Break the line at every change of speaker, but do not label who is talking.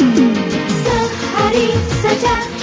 Sehari saja.